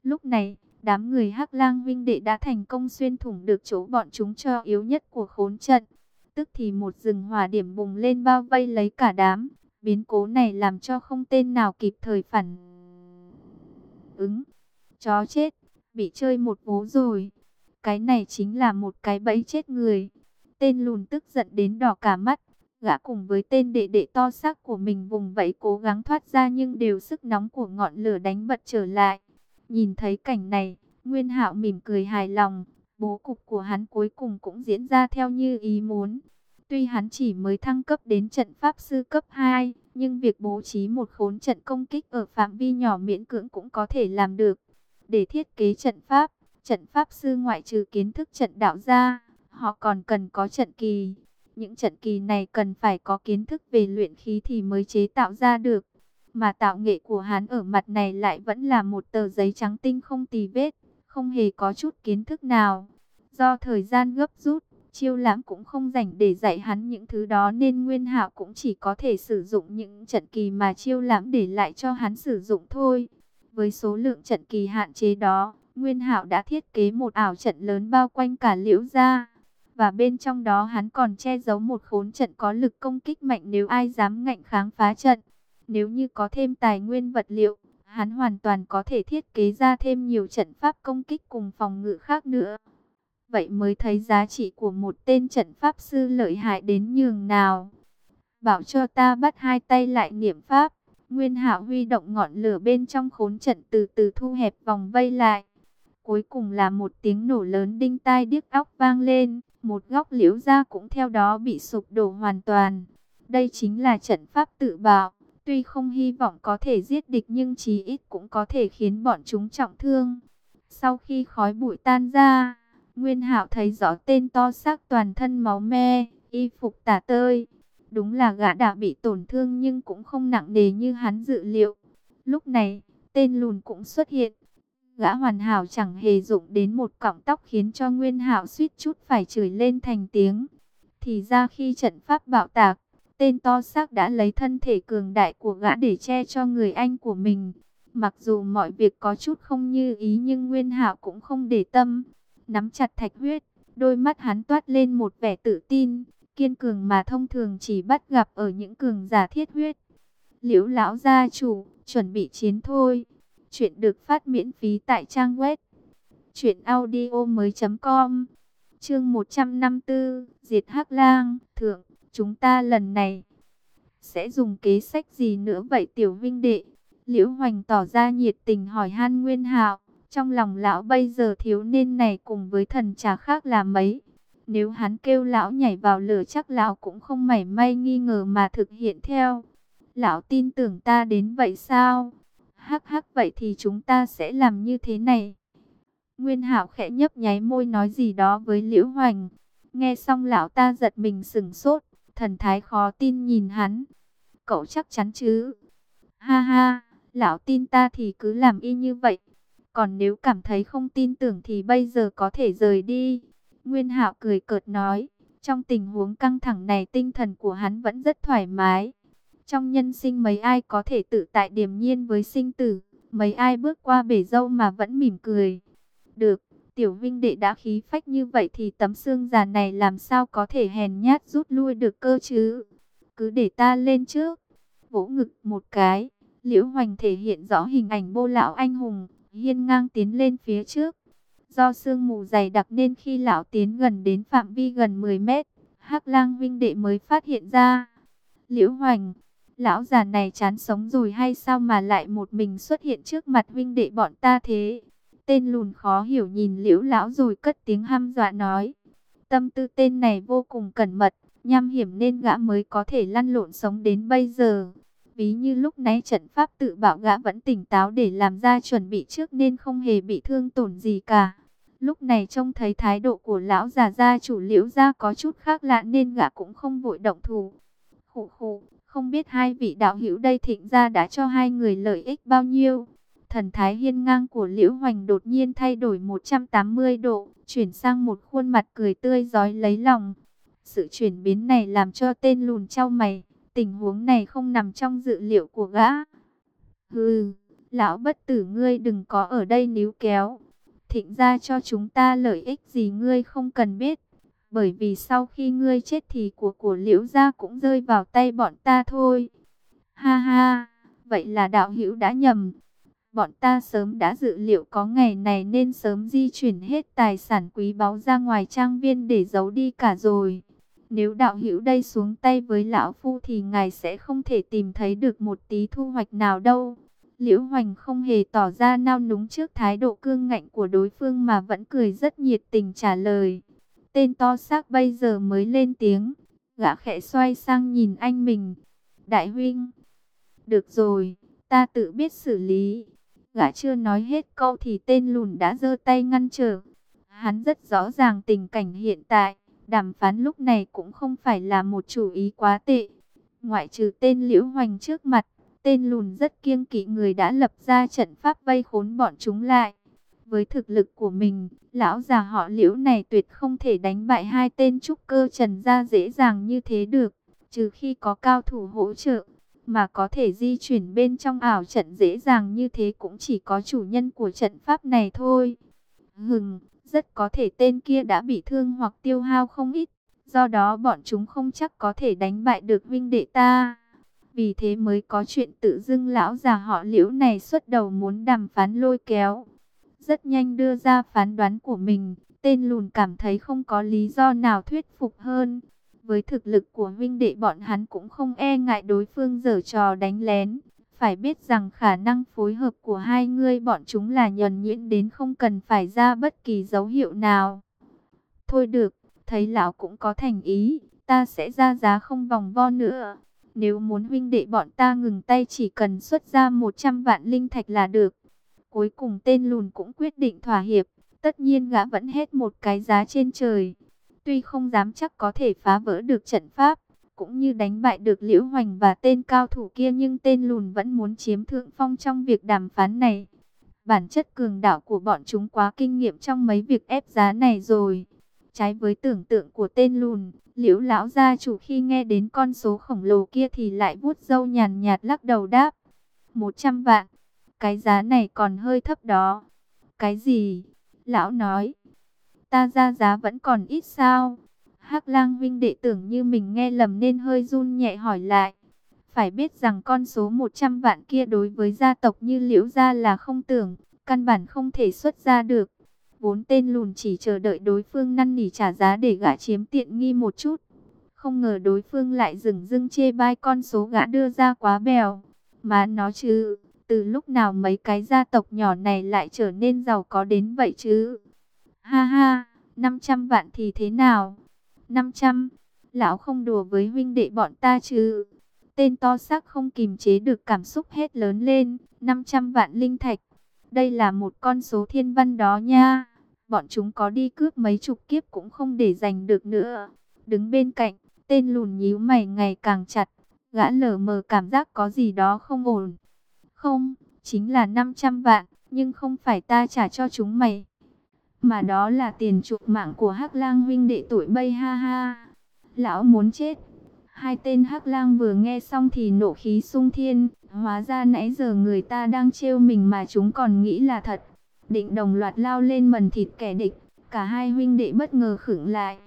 A: Lúc này, đám người Hắc Lang vinh đệ đã thành công xuyên thủng được chỗ bọn chúng cho yếu nhất của khốn trận. Tức thì một rừng hỏa điểm bùng lên bao vây lấy cả đám, biến cố này làm cho không tên nào kịp thời phản ứng. Chó chết, bị chơi một vố rồi. Cái này chính là một cái bẫy chết người. Tên lùn tức giận đến đỏ cả mắt. Gã cùng với tên đệ đệ to xác của mình vùng vẫy cố gắng thoát ra nhưng đều sức nóng của ngọn lửa đánh bật trở lại. Nhìn thấy cảnh này, Nguyên Hạo mỉm cười hài lòng, bố cục của hắn cuối cùng cũng diễn ra theo như ý muốn. Tuy hắn chỉ mới thăng cấp đến trận pháp sư cấp 2, nhưng việc bố trí một khốn trận công kích ở phạm vi nhỏ miễn cưỡng cũng có thể làm được. Để thiết kế trận pháp, trận pháp sư ngoại trừ kiến thức trận đạo ra, họ còn cần có trận kỳ. Những trận kỳ này cần phải có kiến thức về luyện khí thì mới chế tạo ra được. Mà tạo nghệ của hắn ở mặt này lại vẫn là một tờ giấy trắng tinh không tì vết, không hề có chút kiến thức nào. Do thời gian gấp rút, chiêu lãm cũng không dành để dạy hắn những thứ đó nên Nguyên Hạo cũng chỉ có thể sử dụng những trận kỳ mà chiêu lãm để lại cho hắn sử dụng thôi. Với số lượng trận kỳ hạn chế đó, Nguyên Hạo đã thiết kế một ảo trận lớn bao quanh cả liễu gia. Và bên trong đó hắn còn che giấu một khốn trận có lực công kích mạnh nếu ai dám ngạnh kháng phá trận. Nếu như có thêm tài nguyên vật liệu, hắn hoàn toàn có thể thiết kế ra thêm nhiều trận pháp công kích cùng phòng ngự khác nữa. Vậy mới thấy giá trị của một tên trận pháp sư lợi hại đến nhường nào. Bảo cho ta bắt hai tay lại niệm pháp. Nguyên Hạo huy động ngọn lửa bên trong khốn trận từ từ thu hẹp vòng vây lại. Cuối cùng là một tiếng nổ lớn đinh tai điếc óc vang lên, một góc liễu ra cũng theo đó bị sụp đổ hoàn toàn. Đây chính là trận pháp tự bạo, tuy không hy vọng có thể giết địch nhưng chí ít cũng có thể khiến bọn chúng trọng thương. Sau khi khói bụi tan ra, Nguyên Hạo thấy rõ tên to xác toàn thân máu me, y phục tả tơi. Đúng là gã đã bị tổn thương nhưng cũng không nặng nề như hắn dự liệu. Lúc này, tên lùn cũng xuất hiện. Gã hoàn hảo chẳng hề dụng đến một cọng tóc khiến cho Nguyên Hạo suýt chút phải chửi lên thành tiếng. Thì ra khi trận pháp bạo tạc, tên to xác đã lấy thân thể cường đại của gã để che cho người anh của mình. Mặc dù mọi việc có chút không như ý nhưng Nguyên Hạo cũng không để tâm. Nắm chặt thạch huyết, đôi mắt hắn toát lên một vẻ tự tin, kiên cường mà thông thường chỉ bắt gặp ở những cường giả thiết huyết. Liễu lão gia chủ, chuẩn bị chiến thôi. Chuyện được phát miễn phí tại trang web truyệnaudiomoi.com. Chương 154, Diệt Hắc Lang, thượng, chúng ta lần này sẽ dùng kế sách gì nữa vậy tiểu vinh đệ? Liễu Hoành tỏ ra nhiệt tình hỏi Han Nguyên Hạo, trong lòng lão bây giờ thiếu nên này cùng với thần trà khác là mấy. Nếu hắn kêu lão nhảy vào lửa chắc lão cũng không mảy may nghi ngờ mà thực hiện theo. Lão tin tưởng ta đến vậy sao? Hắc hắc vậy thì chúng ta sẽ làm như thế này. Nguyên hảo khẽ nhấp nháy môi nói gì đó với Liễu Hoành. Nghe xong lão ta giật mình sừng sốt, thần thái khó tin nhìn hắn. Cậu chắc chắn chứ? Ha ha, lão tin ta thì cứ làm y như vậy. Còn nếu cảm thấy không tin tưởng thì bây giờ có thể rời đi. Nguyên Hạo cười cợt nói, trong tình huống căng thẳng này tinh thần của hắn vẫn rất thoải mái. Trong nhân sinh mấy ai có thể tự tại điềm nhiên với sinh tử, mấy ai bước qua bể dâu mà vẫn mỉm cười. Được, tiểu vinh đệ đã khí phách như vậy thì tấm xương già này làm sao có thể hèn nhát rút lui được cơ chứ? Cứ để ta lên trước, vỗ ngực một cái, liễu hoành thể hiện rõ hình ảnh bô lão anh hùng, hiên ngang tiến lên phía trước. Do sương mù dày đặc nên khi lão tiến gần đến phạm vi gần 10 mét, Hắc Lang Vinh Đệ mới phát hiện ra. Liễu Hoành, lão già này chán sống rồi hay sao mà lại một mình xuất hiện trước mặt Vinh Đệ bọn ta thế? Tên lùn khó hiểu nhìn Liễu lão rồi cất tiếng hăm dọa nói. Tâm tư tên này vô cùng cẩn mật, nham hiểm nên gã mới có thể lăn lộn sống đến bây giờ. Ví như lúc nãy trận pháp tự bảo gã vẫn tỉnh táo để làm ra chuẩn bị trước nên không hề bị thương tổn gì cả. Lúc này trông thấy thái độ của lão già gia chủ liễu gia có chút khác lạ nên gã cũng không vội động thủ. Khủ khủ, không biết hai vị đạo hữu đây thịnh gia đã cho hai người lợi ích bao nhiêu. Thần thái hiên ngang của liễu hoành đột nhiên thay đổi 180 độ, chuyển sang một khuôn mặt cười tươi giói lấy lòng. Sự chuyển biến này làm cho tên lùn trao mày, tình huống này không nằm trong dự liệu của gã. Hừ, lão bất tử ngươi đừng có ở đây níu kéo thịnh ra cho chúng ta lợi ích gì ngươi không cần biết. Bởi vì sau khi ngươi chết thì của của liễu gia cũng rơi vào tay bọn ta thôi. Ha ha, vậy là đạo hữu đã nhầm. Bọn ta sớm đã dự liệu có ngày này nên sớm di chuyển hết tài sản quý báu ra ngoài trang viên để giấu đi cả rồi. Nếu đạo hữu đây xuống tay với lão phu thì ngài sẽ không thể tìm thấy được một tí thu hoạch nào đâu. Liễu Hoành không hề tỏ ra nao núng trước thái độ cương ngạnh của đối phương mà vẫn cười rất nhiệt tình trả lời. Tên to xác bây giờ mới lên tiếng, gã khẽ xoay sang nhìn anh mình. Đại huynh, được rồi, ta tự biết xử lý. Gã chưa nói hết câu thì tên lùn đã giơ tay ngăn trở. Hắn rất rõ ràng tình cảnh hiện tại, đàm phán lúc này cũng không phải là một chủ ý quá tệ. Ngoại trừ tên Liễu Hoành trước mặt, Tên lùn rất kiêng kỵ người đã lập ra trận pháp vây khốn bọn chúng lại. Với thực lực của mình, lão già họ liễu này tuyệt không thể đánh bại hai tên trúc cơ trần ra dễ dàng như thế được. Trừ khi có cao thủ hỗ trợ, mà có thể di chuyển bên trong ảo trận dễ dàng như thế cũng chỉ có chủ nhân của trận pháp này thôi. Hừng, rất có thể tên kia đã bị thương hoặc tiêu hao không ít. Do đó bọn chúng không chắc có thể đánh bại được vinh đệ ta. Vì thế mới có chuyện tự dưng lão già họ liễu này xuất đầu muốn đàm phán lôi kéo. Rất nhanh đưa ra phán đoán của mình, tên lùn cảm thấy không có lý do nào thuyết phục hơn. Với thực lực của huynh đệ bọn hắn cũng không e ngại đối phương giở trò đánh lén. Phải biết rằng khả năng phối hợp của hai người bọn chúng là nhuần nhuyễn đến không cần phải ra bất kỳ dấu hiệu nào. Thôi được, thấy lão cũng có thành ý, ta sẽ ra giá không vòng vo nữa. Nếu muốn huynh đệ bọn ta ngừng tay chỉ cần xuất ra 100 vạn linh thạch là được. Cuối cùng tên lùn cũng quyết định thỏa hiệp, tất nhiên gã vẫn hết một cái giá trên trời. Tuy không dám chắc có thể phá vỡ được trận pháp, cũng như đánh bại được Liễu Hoành và tên cao thủ kia nhưng tên lùn vẫn muốn chiếm thượng phong trong việc đàm phán này. Bản chất cường đạo của bọn chúng quá kinh nghiệm trong mấy việc ép giá này rồi. Trái với tưởng tượng của tên lùn, liễu lão gia chủ khi nghe đến con số khổng lồ kia thì lại vuốt râu nhàn nhạt lắc đầu đáp. 100 vạn, cái giá này còn hơi thấp đó. Cái gì? Lão nói, ta ra giá vẫn còn ít sao? hắc lang vinh đệ tưởng như mình nghe lầm nên hơi run nhẹ hỏi lại. Phải biết rằng con số 100 vạn kia đối với gia tộc như liễu gia là không tưởng, căn bản không thể xuất ra được. Bốn tên lùn chỉ chờ đợi đối phương năn nỉ trả giá để gã chiếm tiện nghi một chút. Không ngờ đối phương lại dừng dưng chê bai con số gã đưa ra quá bèo. Mà nó chứ, từ lúc nào mấy cái gia tộc nhỏ này lại trở nên giàu có đến vậy chứ? Ha ha, 500 vạn thì thế nào? 500, lão không đùa với huynh đệ bọn ta chứ? Tên to xác không kìm chế được cảm xúc hết lớn lên, 500 vạn linh thạch. Đây là một con số thiên văn đó nha. Bọn chúng có đi cướp mấy chục kiếp cũng không để giành được nữa. Đứng bên cạnh, tên lùn nhíu mày ngày càng chặt. Gã lờ mờ cảm giác có gì đó không ổn. Không, chính là 500 vạn, nhưng không phải ta trả cho chúng mày. Mà đó là tiền chuộc mạng của Hắc Lang huynh đệ tuổi bay ha ha. Lão muốn chết. Hai tên Hắc Lang vừa nghe xong thì nộ khí sung thiên, hóa ra nãy giờ người ta đang trêu mình mà chúng còn nghĩ là thật. Định đồng loạt lao lên mần thịt kẻ địch, cả hai huynh đệ bất ngờ khựng lại.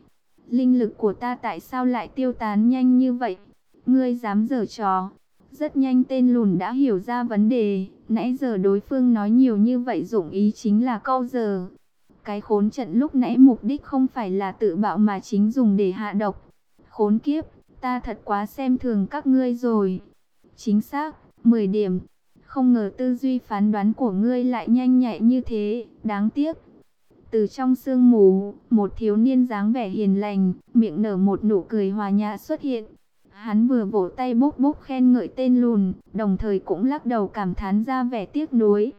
A: Linh lực của ta tại sao lại tiêu tán nhanh như vậy? Ngươi dám giở trò? Rất nhanh tên lùn đã hiểu ra vấn đề, nãy giờ đối phương nói nhiều như vậy dụng ý chính là câu giờ. Cái khốn trận lúc nãy mục đích không phải là tự bạo mà chính dùng để hạ độc. Khốn kiếp, ta thật quá xem thường các ngươi rồi. Chính xác, 10 điểm. Không ngờ tư duy phán đoán của ngươi lại nhanh nhạy như thế, đáng tiếc. Từ trong sương mù, một thiếu niên dáng vẻ hiền lành, miệng nở một nụ cười hòa nhã xuất hiện. Hắn vừa vỗ tay bốc bốc khen ngợi tên lùn, đồng thời cũng lắc đầu cảm thán ra vẻ tiếc nuối.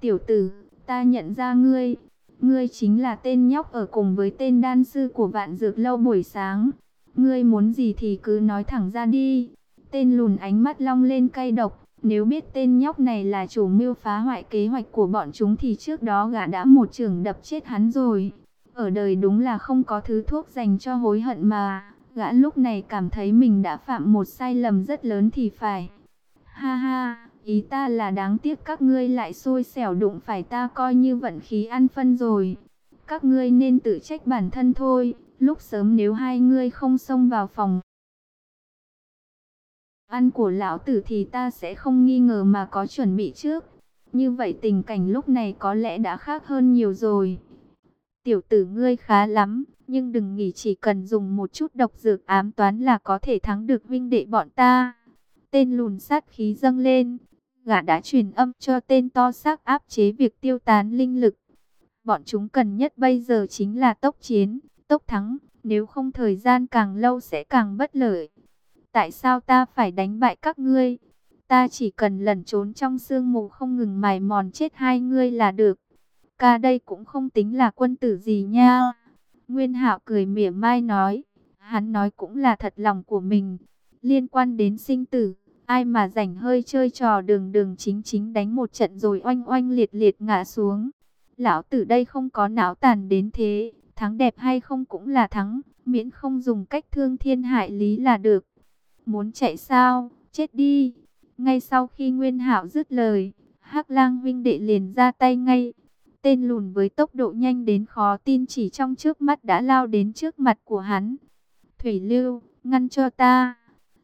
A: Tiểu tử, ta nhận ra ngươi, ngươi chính là tên nhóc ở cùng với tên đan sư của vạn dược lâu buổi sáng. Ngươi muốn gì thì cứ nói thẳng ra đi. Tên lùn ánh mắt long lên cay độc, nếu biết tên nhóc này là chủ mưu phá hoại kế hoạch của bọn chúng thì trước đó gã đã một trường đập chết hắn rồi. Ở đời đúng là không có thứ thuốc dành cho hối hận mà. Gã lúc này cảm thấy mình đã phạm một sai lầm rất lớn thì phải. Ha ha, ý ta là đáng tiếc các ngươi lại xôi xẻo đụng phải ta coi như vận khí ăn phân rồi. Các ngươi nên tự trách bản thân thôi, lúc sớm nếu hai ngươi không xông vào phòng ăn của lão tử thì ta sẽ không nghi ngờ mà có chuẩn bị trước. Như vậy tình cảnh lúc này có lẽ đã khác hơn nhiều rồi. Tiểu tử ngươi khá lắm, nhưng đừng nghĩ chỉ cần dùng một chút độc dược ám toán là có thể thắng được vinh đệ bọn ta. Tên lùn sát khí dâng lên, gã đã truyền âm cho tên to xác áp chế việc tiêu tán linh lực. Bọn chúng cần nhất bây giờ chính là tốc chiến, tốc thắng, nếu không thời gian càng lâu sẽ càng bất lợi. Tại sao ta phải đánh bại các ngươi? Ta chỉ cần lẩn trốn trong sương mù không ngừng mài mòn chết hai ngươi là được. Ca đây cũng không tính là quân tử gì nha. Nguyên Hạo cười mỉa mai nói. Hắn nói cũng là thật lòng của mình. Liên quan đến sinh tử. Ai mà rảnh hơi chơi trò đường đường chính chính đánh một trận rồi oanh oanh liệt liệt ngã xuống. Lão tử đây không có não tàn đến thế. Thắng đẹp hay không cũng là thắng. Miễn không dùng cách thương thiên hại lý là được. Muốn chạy sao? Chết đi! Ngay sau khi Nguyên Hạo dứt lời, Hắc Lang Vinh Đệ liền ra tay ngay. Tên lùn với tốc độ nhanh đến khó tin chỉ trong trước mắt đã lao đến trước mặt của hắn. Thủy Lưu, ngăn cho ta.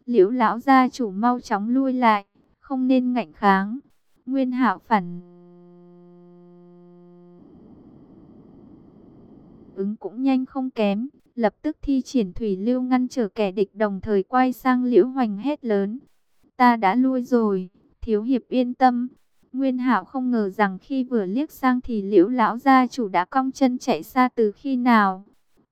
A: Liễu lão gia chủ mau chóng lui lại, không nên ngạnh kháng. Nguyên Hạo phản ứng cũng nhanh không kém, lập tức thi triển thủy lưu ngăn trở kẻ địch đồng thời quay sang Liễu Hoành hét lớn. Ta đã lui rồi, thiếu hiệp yên tâm. Nguyên Hạo không ngờ rằng khi vừa liếc sang thì Liễu lão gia chủ đã cong chân chạy xa từ khi nào.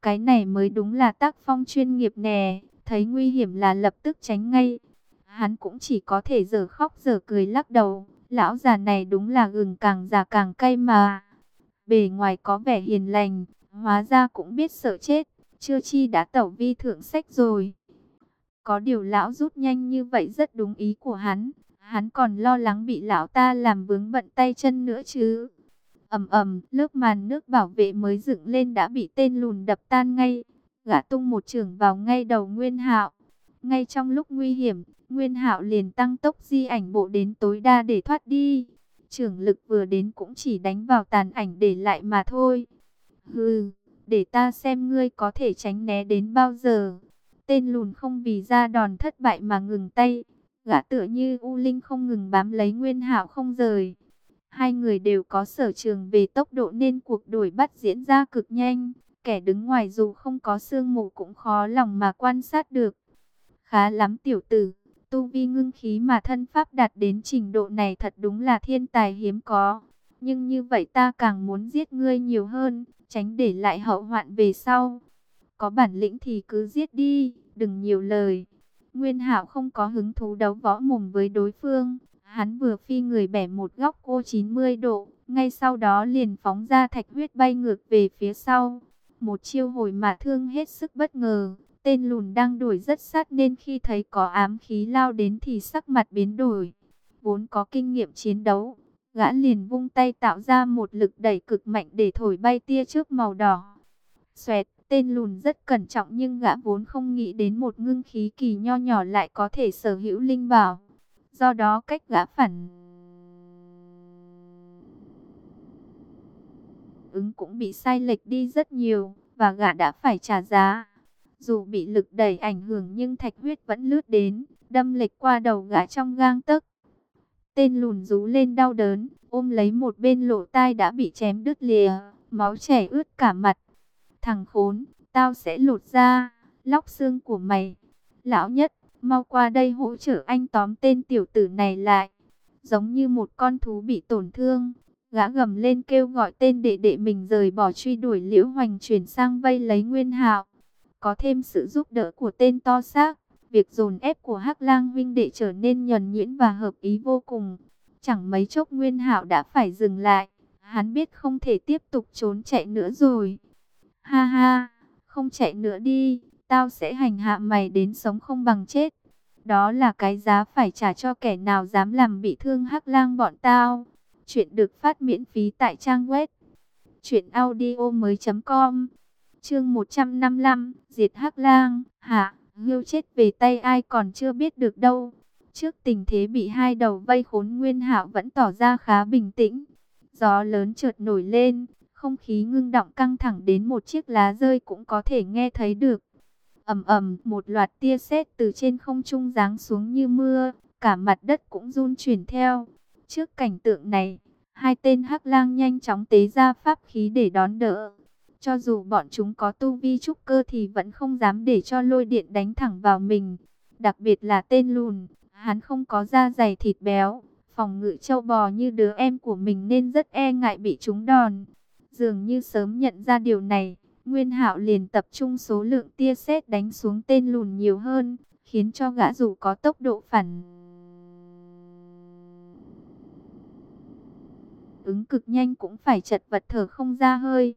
A: Cái này mới đúng là tác phong chuyên nghiệp nè, thấy nguy hiểm là lập tức tránh ngay. Hắn cũng chỉ có thể giờ khóc giờ cười lắc đầu, lão già này đúng là gừng càng già càng cay mà. Bề ngoài có vẻ hiền lành, hóa ra cũng biết sợ chết, chưa chi đã tẩu vi thượng sách rồi. Có điều lão rút nhanh như vậy rất đúng ý của hắn, hắn còn lo lắng bị lão ta làm vướng bận tay chân nữa chứ. ầm ầm, lớp màn nước bảo vệ mới dựng lên đã bị tên lùn đập tan ngay, gã tung một trường vào ngay đầu Nguyên Hạo. Ngay trong lúc nguy hiểm, Nguyên Hạo liền tăng tốc di ảnh bộ đến tối đa để thoát đi. trường lực vừa đến cũng chỉ đánh vào tàn ảnh để lại mà thôi. Hừ, để ta xem ngươi có thể tránh né đến bao giờ. Tên lùn không vì ra đòn thất bại mà ngừng tay. Gã tựa như U Linh không ngừng bám lấy Nguyên Hạo không rời. Hai người đều có sở trường về tốc độ nên cuộc đổi bắt diễn ra cực nhanh. Kẻ đứng ngoài dù không có sương mù cũng khó lòng mà quan sát được. Khá lắm tiểu tử, tu vi ngưng khí mà thân pháp đạt đến trình độ này thật đúng là thiên tài hiếm có. Nhưng như vậy ta càng muốn giết ngươi nhiều hơn, tránh để lại hậu hoạn về sau. Có bản lĩnh thì cứ giết đi, đừng nhiều lời. Nguyên Hạo không có hứng thú đấu võ mồm với đối phương. Hắn vừa phi người bẻ một góc cô 90 độ, ngay sau đó liền phóng ra thạch huyết bay ngược về phía sau. Một chiêu hồi mà thương hết sức bất ngờ. Tên lùn đang đuổi rất sát nên khi thấy có ám khí lao đến thì sắc mặt biến đổi. Vốn có kinh nghiệm chiến đấu, gã liền vung tay tạo ra một lực đẩy cực mạnh để thổi bay tia trước màu đỏ. Xoẹt, tên lùn rất cẩn trọng nhưng gã vốn không nghĩ đến một ngưng khí kỳ nho nhỏ lại có thể sở hữu linh bảo. Do đó cách gã phản ứng cũng bị sai lệch đi rất nhiều và gã đã phải trả giá. Dù bị lực đẩy ảnh hưởng nhưng thạch huyết vẫn lướt đến, đâm lệch qua đầu gã trong gang tấc. Tên lùn rú lên đau đớn, ôm lấy một bên lỗ tai đã bị chém đứt lìa, máu chảy ướt cả mặt. Thằng khốn, tao sẽ lột ra, lóc xương của mày. Lão nhất, mau qua đây hỗ trợ anh tóm tên tiểu tử này lại. Giống như một con thú bị tổn thương, gã gầm lên kêu gọi tên đệ đệ mình rời bỏ truy đuổi liễu hoành chuyển sang vây lấy nguyên hạo. Có thêm sự giúp đỡ của tên to xác, việc dồn ép của Hắc Lang huynh đệ trở nên nhuần nhuyễn và hợp ý vô cùng. Chẳng mấy chốc Nguyên Hạo đã phải dừng lại, hắn biết không thể tiếp tục trốn chạy nữa rồi. Ha ha, không chạy nữa đi, tao sẽ hành hạ mày đến sống không bằng chết. Đó là cái giá phải trả cho kẻ nào dám làm bị thương Hắc Lang bọn tao. Chuyện được phát miễn phí tại trang web truyện audio mới.com Chương 155, Diệt Hắc Lang, hạ, Hưu chết về tay ai còn chưa biết được đâu. Trước tình thế bị hai đầu vây khốn Nguyên Hạo vẫn tỏ ra khá bình tĩnh. Gió lớn chợt nổi lên, không khí ngưng động căng thẳng đến một chiếc lá rơi cũng có thể nghe thấy được. Ầm ầm, một loạt tia sét từ trên không trung giáng xuống như mưa, cả mặt đất cũng run chuyển theo. Trước cảnh tượng này, hai tên Hắc Lang nhanh chóng tế ra pháp khí để đón đỡ. Cho dù bọn chúng có tu vi trúc cơ thì vẫn không dám để cho lôi điện đánh thẳng vào mình. Đặc biệt là tên lùn, hắn không có da dày thịt béo, phòng ngự châu bò như đứa em của mình nên rất e ngại bị chúng đòn. Dường như sớm nhận ra điều này, Nguyên Hạo liền tập trung số lượng tia sét đánh xuống tên lùn nhiều hơn, khiến cho gã dù có tốc độ phản ứng cực nhanh cũng phải chật vật thở không ra hơi.